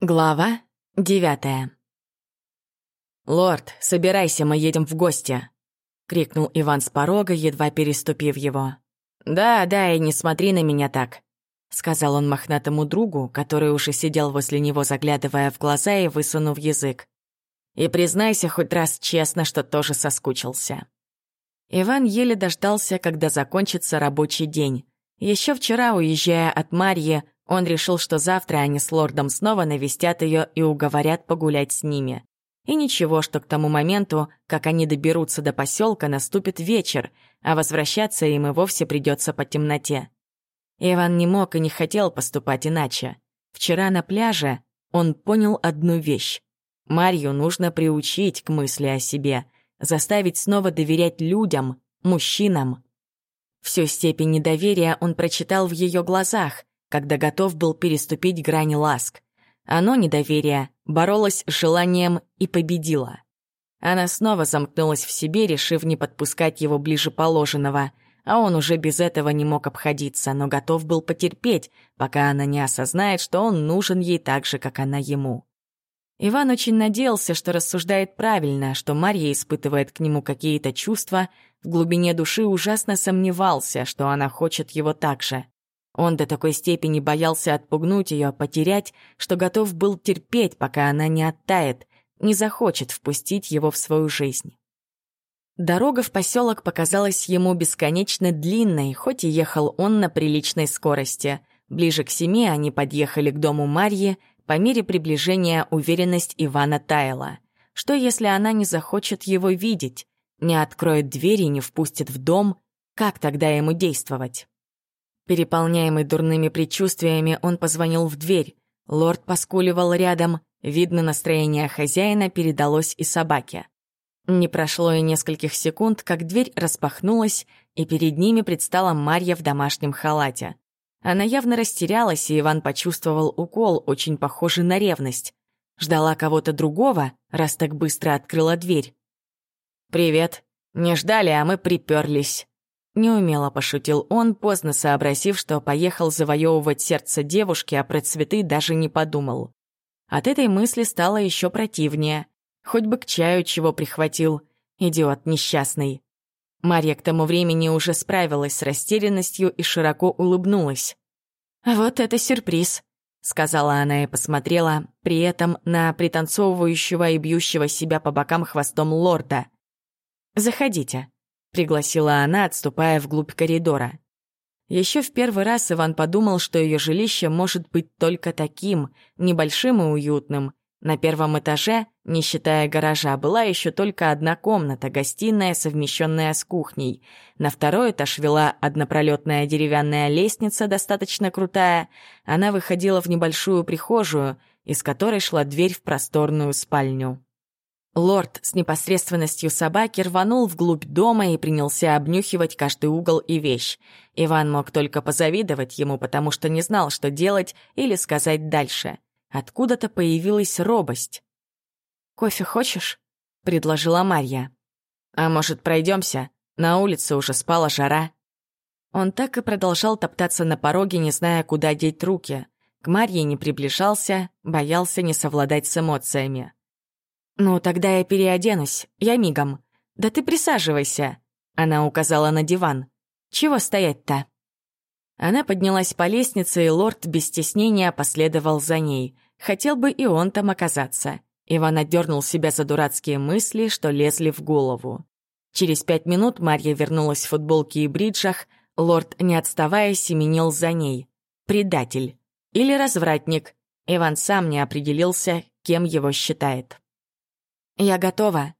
Глава девятая. «Лорд, собирайся, мы едем в гости!» — крикнул Иван с порога, едва переступив его. «Да, да, и не смотри на меня так», — сказал он мохнатому другу, который уже сидел возле него, заглядывая в глаза и высунув язык. «И признайся хоть раз честно, что тоже соскучился». Иван еле дождался, когда закончится рабочий день. Еще вчера, уезжая от Марьи, он решил, что завтра они с лордом снова навестят ее и уговорят погулять с ними. И ничего, что к тому моменту, как они доберутся до поселка, наступит вечер, а возвращаться им и вовсе придется по темноте. Иван не мог и не хотел поступать иначе. Вчера на пляже он понял одну вещь. Марью нужно приучить к мысли о себе, заставить снова доверять людям, мужчинам. Всю степень недоверия он прочитал в ее глазах, когда готов был переступить грани ласк. Оно, недоверие, боролось с желанием и победило. Она снова замкнулась в себе, решив не подпускать его ближе положенного, а он уже без этого не мог обходиться, но готов был потерпеть, пока она не осознает, что он нужен ей так же, как она ему. Иван очень надеялся, что рассуждает правильно, что Марья испытывает к нему какие-то чувства, в глубине души ужасно сомневался, что она хочет его так же. Он до такой степени боялся отпугнуть ее, потерять, что готов был терпеть, пока она не оттает, не захочет впустить его в свою жизнь. Дорога в поселок показалась ему бесконечно длинной, хоть и ехал он на приличной скорости. Ближе к семи они подъехали к дому Марьи, по мере приближения уверенность Ивана таяла. Что, если она не захочет его видеть, не откроет двери и не впустит в дом? Как тогда ему действовать? Переполняемый дурными предчувствиями, он позвонил в дверь. Лорд поскуливал рядом. Видно, настроение хозяина передалось и собаке. Не прошло и нескольких секунд, как дверь распахнулась, и перед ними предстала Марья в домашнем халате. Она явно растерялась, и Иван почувствовал укол, очень похожий на ревность. Ждала кого-то другого, раз так быстро открыла дверь. «Привет. Не ждали, а мы приперлись», Неумело пошутил он, поздно сообразив, что поехал завоевывать сердце девушки, а про цветы даже не подумал. От этой мысли стало еще противнее. Хоть бы к чаю чего прихватил. Идиот несчастный. Марья к тому времени уже справилась с растерянностью и широко улыбнулась. «Вот это сюрприз», — сказала она и посмотрела, при этом на пританцовывающего и бьющего себя по бокам хвостом лорда. «Заходите». — пригласила она, отступая вглубь коридора. Еще в первый раз Иван подумал, что ее жилище может быть только таким, небольшим и уютным. На первом этаже, не считая гаража, была еще только одна комната, гостиная, совмещенная с кухней. На второй этаж вела однопролетная деревянная лестница, достаточно крутая. Она выходила в небольшую прихожую, из которой шла дверь в просторную спальню. Лорд с непосредственностью собаки рванул вглубь дома и принялся обнюхивать каждый угол и вещь. Иван мог только позавидовать ему, потому что не знал, что делать или сказать дальше. Откуда-то появилась робость. «Кофе хочешь?» — предложила Марья. «А может, пройдемся? На улице уже спала жара». Он так и продолжал топтаться на пороге, не зная, куда деть руки. К Марье не приближался, боялся не совладать с эмоциями. «Ну, тогда я переоденусь, я мигом. Да ты присаживайся», — она указала на диван. «Чего стоять-то?» Она поднялась по лестнице, и лорд без стеснения последовал за ней. Хотел бы и он там оказаться. Иван отдернул себя за дурацкие мысли, что лезли в голову. Через пять минут Марья вернулась в футболке и бриджах, лорд, не отставая, семенил за ней. Предатель. Или развратник. Иван сам не определился, кем его считает. «Я готова».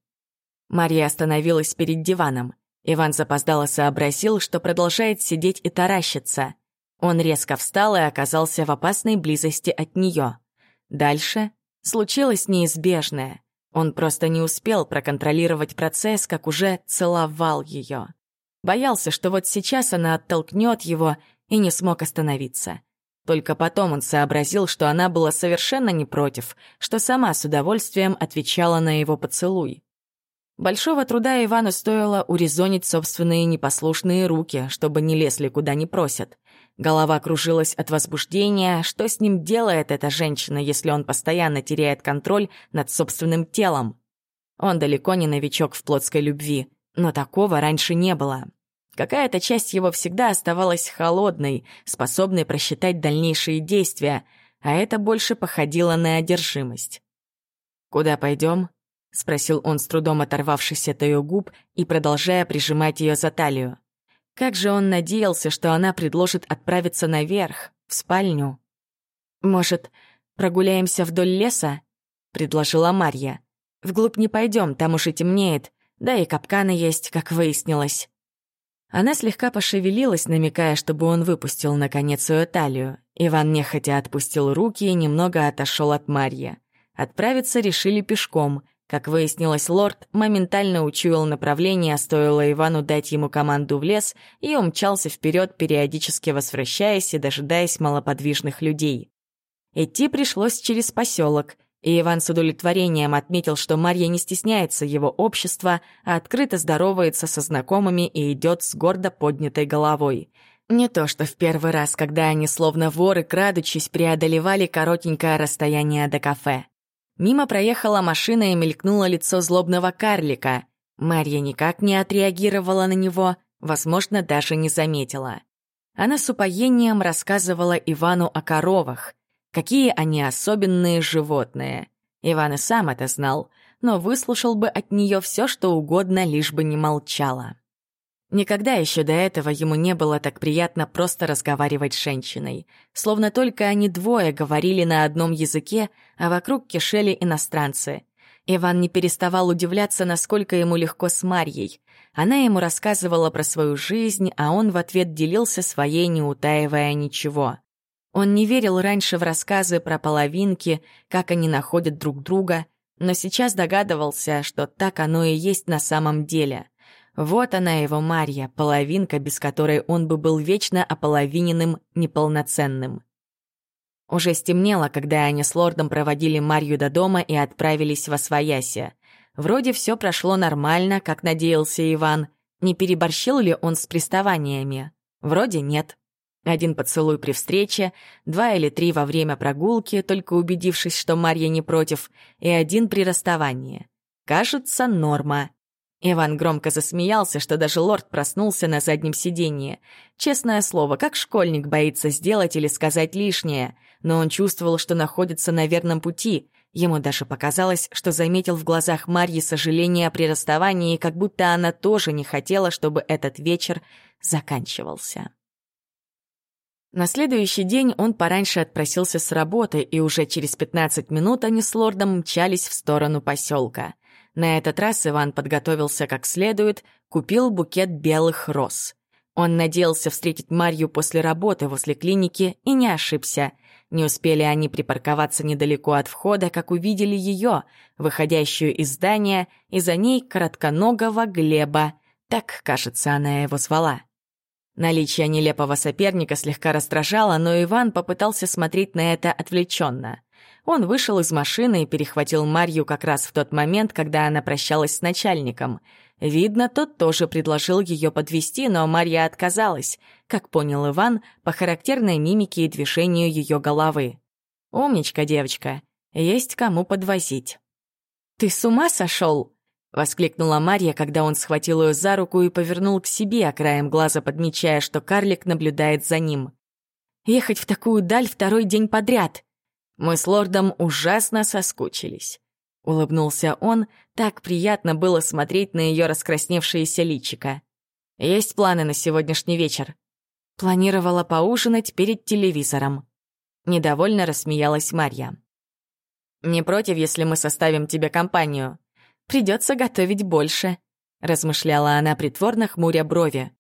Марья остановилась перед диваном. Иван запоздало сообразил, что продолжает сидеть и таращиться. Он резко встал и оказался в опасной близости от нее. Дальше случилось неизбежное. Он просто не успел проконтролировать процесс, как уже целовал ее. Боялся, что вот сейчас она оттолкнет его и не смог остановиться. Только потом он сообразил, что она была совершенно не против, что сама с удовольствием отвечала на его поцелуй. Большого труда Ивану стоило урезонить собственные непослушные руки, чтобы не лезли куда не просят. Голова кружилась от возбуждения. Что с ним делает эта женщина, если он постоянно теряет контроль над собственным телом? Он далеко не новичок в плотской любви, но такого раньше не было. Какая-то часть его всегда оставалась холодной, способной просчитать дальнейшие действия, а это больше походило на одержимость. «Куда пойдем?» — спросил он, с трудом оторвавшись от ее губ и продолжая прижимать ее за талию. Как же он надеялся, что она предложит отправиться наверх, в спальню. «Может, прогуляемся вдоль леса?» — предложила Марья. «Вглубь не пойдем, там уж и темнеет, да и капканы есть, как выяснилось». Она слегка пошевелилась, намекая, чтобы он выпустил, наконец, ее талию. Иван нехотя отпустил руки и немного отошел от Марьи. Отправиться решили пешком. Как выяснилось, лорд моментально учуял направление, стоило Ивану дать ему команду в лес, и умчался вперед, периодически возвращаясь и дожидаясь малоподвижных людей. Идти пришлось через поселок — и Иван с удовлетворением отметил, что Марья не стесняется его общества, а открыто здоровается со знакомыми и идет с гордо поднятой головой. Не то что в первый раз, когда они словно воры, крадучись, преодолевали коротенькое расстояние до кафе. Мимо проехала машина и мелькнуло лицо злобного карлика. Марья никак не отреагировала на него, возможно, даже не заметила. Она с упоением рассказывала Ивану о коровах, Какие они особенные животные. Иван и сам это знал, но выслушал бы от нее все, что угодно, лишь бы не молчала. Никогда еще до этого ему не было так приятно просто разговаривать с женщиной. Словно только они двое говорили на одном языке, а вокруг кишели иностранцы. Иван не переставал удивляться, насколько ему легко с Марьей. Она ему рассказывала про свою жизнь, а он в ответ делился своей, не утаивая ничего. Он не верил раньше в рассказы про половинки, как они находят друг друга, но сейчас догадывался, что так оно и есть на самом деле. Вот она его Марья, половинка, без которой он бы был вечно ополовиненным, неполноценным. Уже стемнело, когда они с лордом проводили Марью до дома и отправились во Свояси. Вроде все прошло нормально, как надеялся Иван. Не переборщил ли он с приставаниями? Вроде нет. Один поцелуй при встрече, два или три во время прогулки, только убедившись, что Марья не против, и один при расставании. Кажется, норма. Иван громко засмеялся, что даже лорд проснулся на заднем сиденье. Честное слово, как школьник боится сделать или сказать лишнее, но он чувствовал, что находится на верном пути. Ему даже показалось, что заметил в глазах Марьи сожаление при расставании, как будто она тоже не хотела, чтобы этот вечер заканчивался. На следующий день он пораньше отпросился с работы, и уже через 15 минут они с лордом мчались в сторону поселка. На этот раз Иван подготовился как следует, купил букет белых роз. Он надеялся встретить Марью после работы возле клиники и не ошибся. Не успели они припарковаться недалеко от входа, как увидели ее, выходящую из здания, и за ней коротконогого Глеба. Так, кажется, она его звала. Наличие нелепого соперника слегка раздражало, но Иван попытался смотреть на это отвлеченно. Он вышел из машины и перехватил Марью как раз в тот момент, когда она прощалась с начальником. Видно, тот тоже предложил ее подвести, но Марья отказалась, как понял Иван, по характерной мимике и движению ее головы. «Умничка, девочка, есть кому подвозить». «Ты с ума сошел?» — воскликнула Марья, когда он схватил ее за руку и повернул к себе, краем глаза подмечая, что карлик наблюдает за ним. «Ехать в такую даль второй день подряд!» Мы с лордом ужасно соскучились. Улыбнулся он, так приятно было смотреть на ее раскрасневшееся личико. «Есть планы на сегодняшний вечер?» Планировала поужинать перед телевизором. Недовольно рассмеялась Марья. «Не против, если мы составим тебе компанию?» Придется готовить больше», — размышляла она притворно, хмуря брови.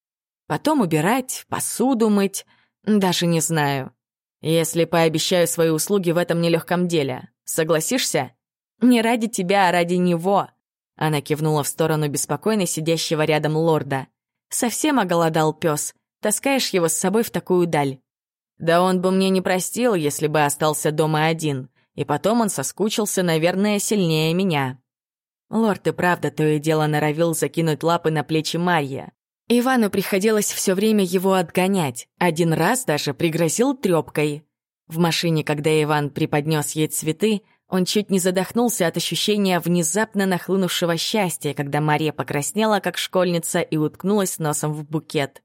«Потом убирать, посуду мыть, даже не знаю. Если пообещаю свои услуги в этом нелегком деле, согласишься? Не ради тебя, а ради него». Она кивнула в сторону беспокойно сидящего рядом лорда. «Совсем оголодал пес. Таскаешь его с собой в такую даль». «Да он бы мне не простил, если бы остался дома один. И потом он соскучился, наверное, сильнее меня». Лорд и правда то и дело норовил закинуть лапы на плечи Марья. Ивану приходилось все время его отгонять, один раз даже пригрозил трёпкой. В машине, когда Иван преподнес ей цветы, он чуть не задохнулся от ощущения внезапно нахлынувшего счастья, когда Мария покраснела, как школьница, и уткнулась носом в букет.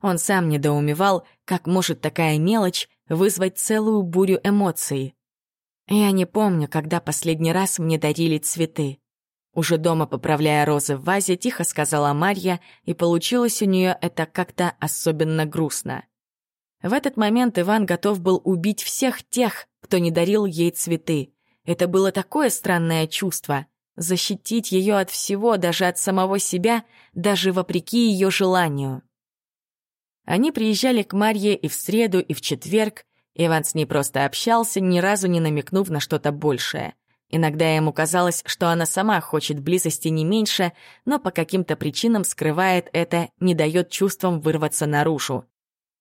Он сам недоумевал, как может такая мелочь вызвать целую бурю эмоций. Я не помню, когда последний раз мне дарили цветы. Уже дома, поправляя розы в вазе, тихо сказала Марья, и получилось у нее это как-то особенно грустно. В этот момент Иван готов был убить всех тех, кто не дарил ей цветы. Это было такое странное чувство — защитить ее от всего, даже от самого себя, даже вопреки ее желанию. Они приезжали к Марье и в среду, и в четверг. Иван с ней просто общался, ни разу не намекнув на что-то большее. Иногда ему казалось, что она сама хочет близости не меньше, но по каким-то причинам скрывает это, не дает чувствам вырваться наружу.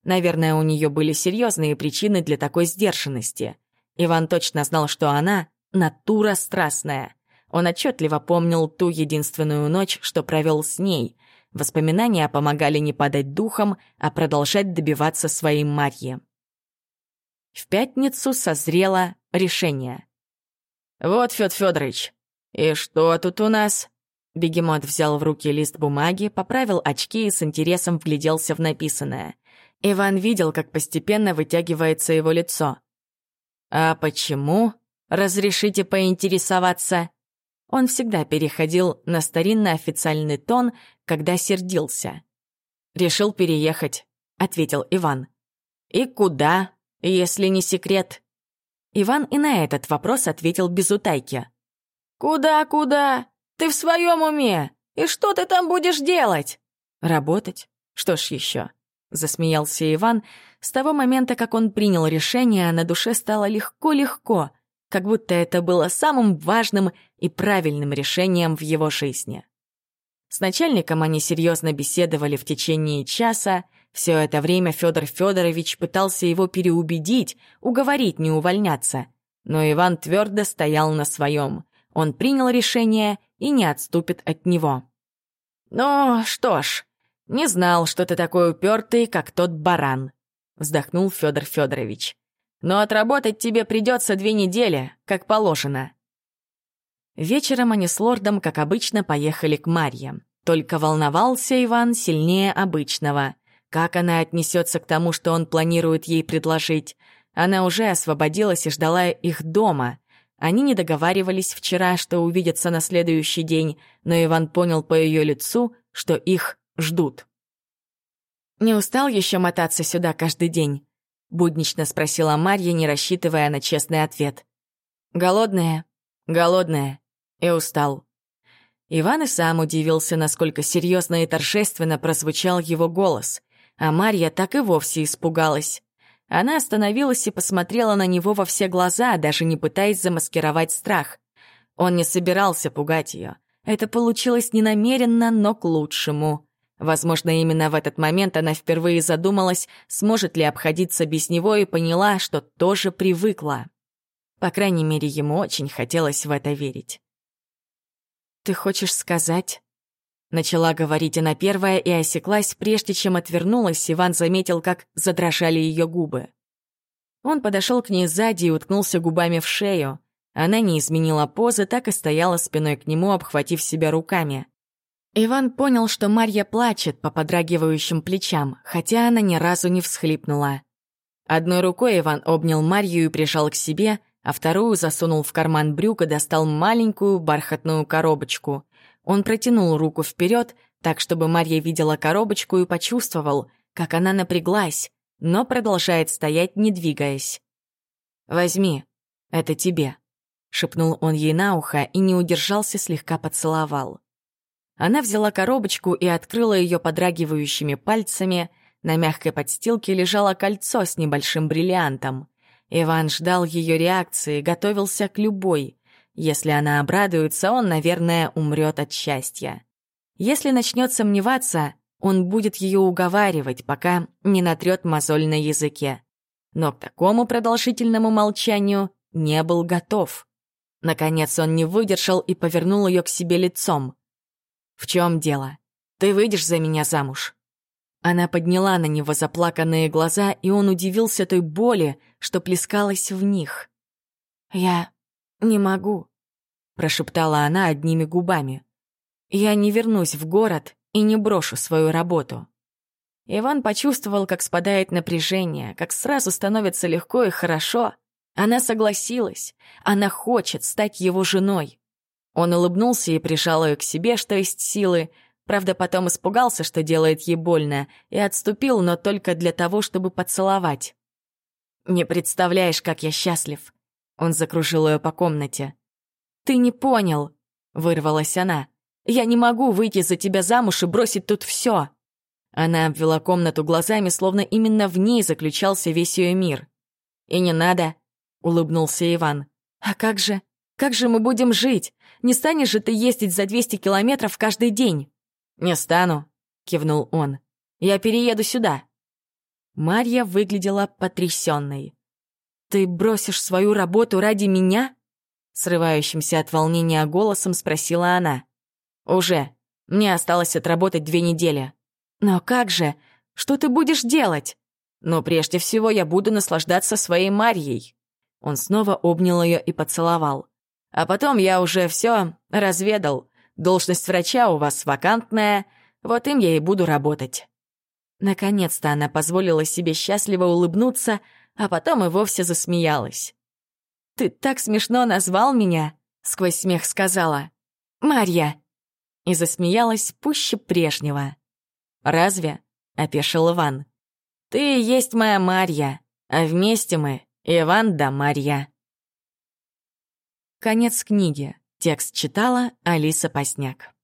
Наверное, у нее были серьезные причины для такой сдержанности. Иван точно знал, что она натура страстная. Он отчетливо помнил ту единственную ночь, что провел с ней. Воспоминания помогали не падать духом, а продолжать добиваться своей Марьи. В пятницу созрело решение. «Вот, Фёд Фёдорович, и что тут у нас?» Бегемот взял в руки лист бумаги, поправил очки и с интересом вгляделся в написанное. Иван видел, как постепенно вытягивается его лицо. «А почему?» Разрешите поинтересоваться?» Он всегда переходил на старинный официальный тон, когда сердился. «Решил переехать», — ответил Иван. «И куда, если не секрет?» Иван и на этот вопрос ответил без утайки. «Куда-куда? Ты в своем уме? И что ты там будешь делать?» «Работать? Что ж еще?» — засмеялся Иван. С того момента, как он принял решение, на душе стало легко-легко — как будто это было самым важным и правильным решением в его жизни. С начальником они серьезно беседовали в течение часа. Все это время Федор Федорович пытался его переубедить, уговорить не увольняться. Но Иван твердо стоял на своем. Он принял решение и не отступит от него. «Ну, что ж, не знал, что ты такой упертый, как тот баран», — вздохнул Федор Федорович но отработать тебе придется две недели, как положено». Вечером они с лордом, как обычно, поехали к Марье. Только волновался Иван сильнее обычного. Как она отнесется к тому, что он планирует ей предложить? Она уже освободилась и ждала их дома. Они не договаривались вчера, что увидятся на следующий день, но Иван понял по ее лицу, что их ждут. «Не устал еще мотаться сюда каждый день?» — буднично спросила Марья, не рассчитывая на честный ответ. «Голодная, голодная и устал». Иван и сам удивился, насколько серьезно и торжественно прозвучал его голос, а Марья так и вовсе испугалась. Она остановилась и посмотрела на него во все глаза, даже не пытаясь замаскировать страх. Он не собирался пугать ее. Это получилось ненамеренно, но к лучшему. Возможно, именно в этот момент она впервые задумалась, сможет ли обходиться без него, и поняла, что тоже привыкла. По крайней мере, ему очень хотелось в это верить. «Ты хочешь сказать?» Начала говорить она первая и осеклась, прежде чем отвернулась, Иван заметил, как задрожали ее губы. Он подошел к ней сзади и уткнулся губами в шею. Она не изменила позы, так и стояла спиной к нему, обхватив себя руками. Иван понял, что Марья плачет по подрагивающим плечам, хотя она ни разу не всхлипнула. Одной рукой Иван обнял Марью и прижал к себе, а вторую засунул в карман брюк и достал маленькую бархатную коробочку. Он протянул руку вперед, так, чтобы Марья видела коробочку и почувствовал, как она напряглась, но продолжает стоять, не двигаясь. «Возьми, это тебе», — шепнул он ей на ухо и не удержался, слегка поцеловал. Она взяла коробочку и открыла ее подрагивающими пальцами. На мягкой подстилке лежало кольцо с небольшим бриллиантом. Иван ждал ее реакции, готовился к любой. Если она обрадуется, он, наверное, умрет от счастья. Если начнет сомневаться, он будет ее уговаривать, пока не натрет мозоль на языке. Но к такому продолжительному молчанию не был готов. Наконец он не выдержал и повернул ее к себе лицом. «В чем дело? Ты выйдешь за меня замуж?» Она подняла на него заплаканные глаза, и он удивился той боли, что плескалась в них. «Я не могу», — прошептала она одними губами. «Я не вернусь в город и не брошу свою работу». Иван почувствовал, как спадает напряжение, как сразу становится легко и хорошо. Она согласилась. Она хочет стать его женой. Он улыбнулся и прижал ее к себе, что есть силы, Правда, потом испугался, что делает ей больно, и отступил, но только для того, чтобы поцеловать. «Не представляешь, как я счастлив!» Он закружил ее по комнате. «Ты не понял!» — вырвалась она. «Я не могу выйти за тебя замуж и бросить тут все!» Она обвела комнату глазами, словно именно в ней заключался весь ее мир. «И не надо!» — улыбнулся Иван. «А как же? Как же мы будем жить? Не станешь же ты ездить за 200 километров каждый день?» «Не стану», — кивнул он. «Я перееду сюда». Марья выглядела потрясенной. «Ты бросишь свою работу ради меня?» Срывающимся от волнения голосом спросила она. «Уже. Мне осталось отработать две недели». «Но как же? Что ты будешь делать?» «Но прежде всего я буду наслаждаться своей Марьей». Он снова обнял ее и поцеловал. «А потом я уже все разведал. Должность врача у вас вакантная, вот им я и буду работать». Наконец-то она позволила себе счастливо улыбнуться, а потом и вовсе засмеялась. «Ты так смешно назвал меня!» — сквозь смех сказала. «Марья!» И засмеялась пуще прежнего. «Разве?» — опешил Иван. «Ты есть моя Марья, а вместе мы — Иван да Марья». Конец книги. Текст читала Алиса Посняк.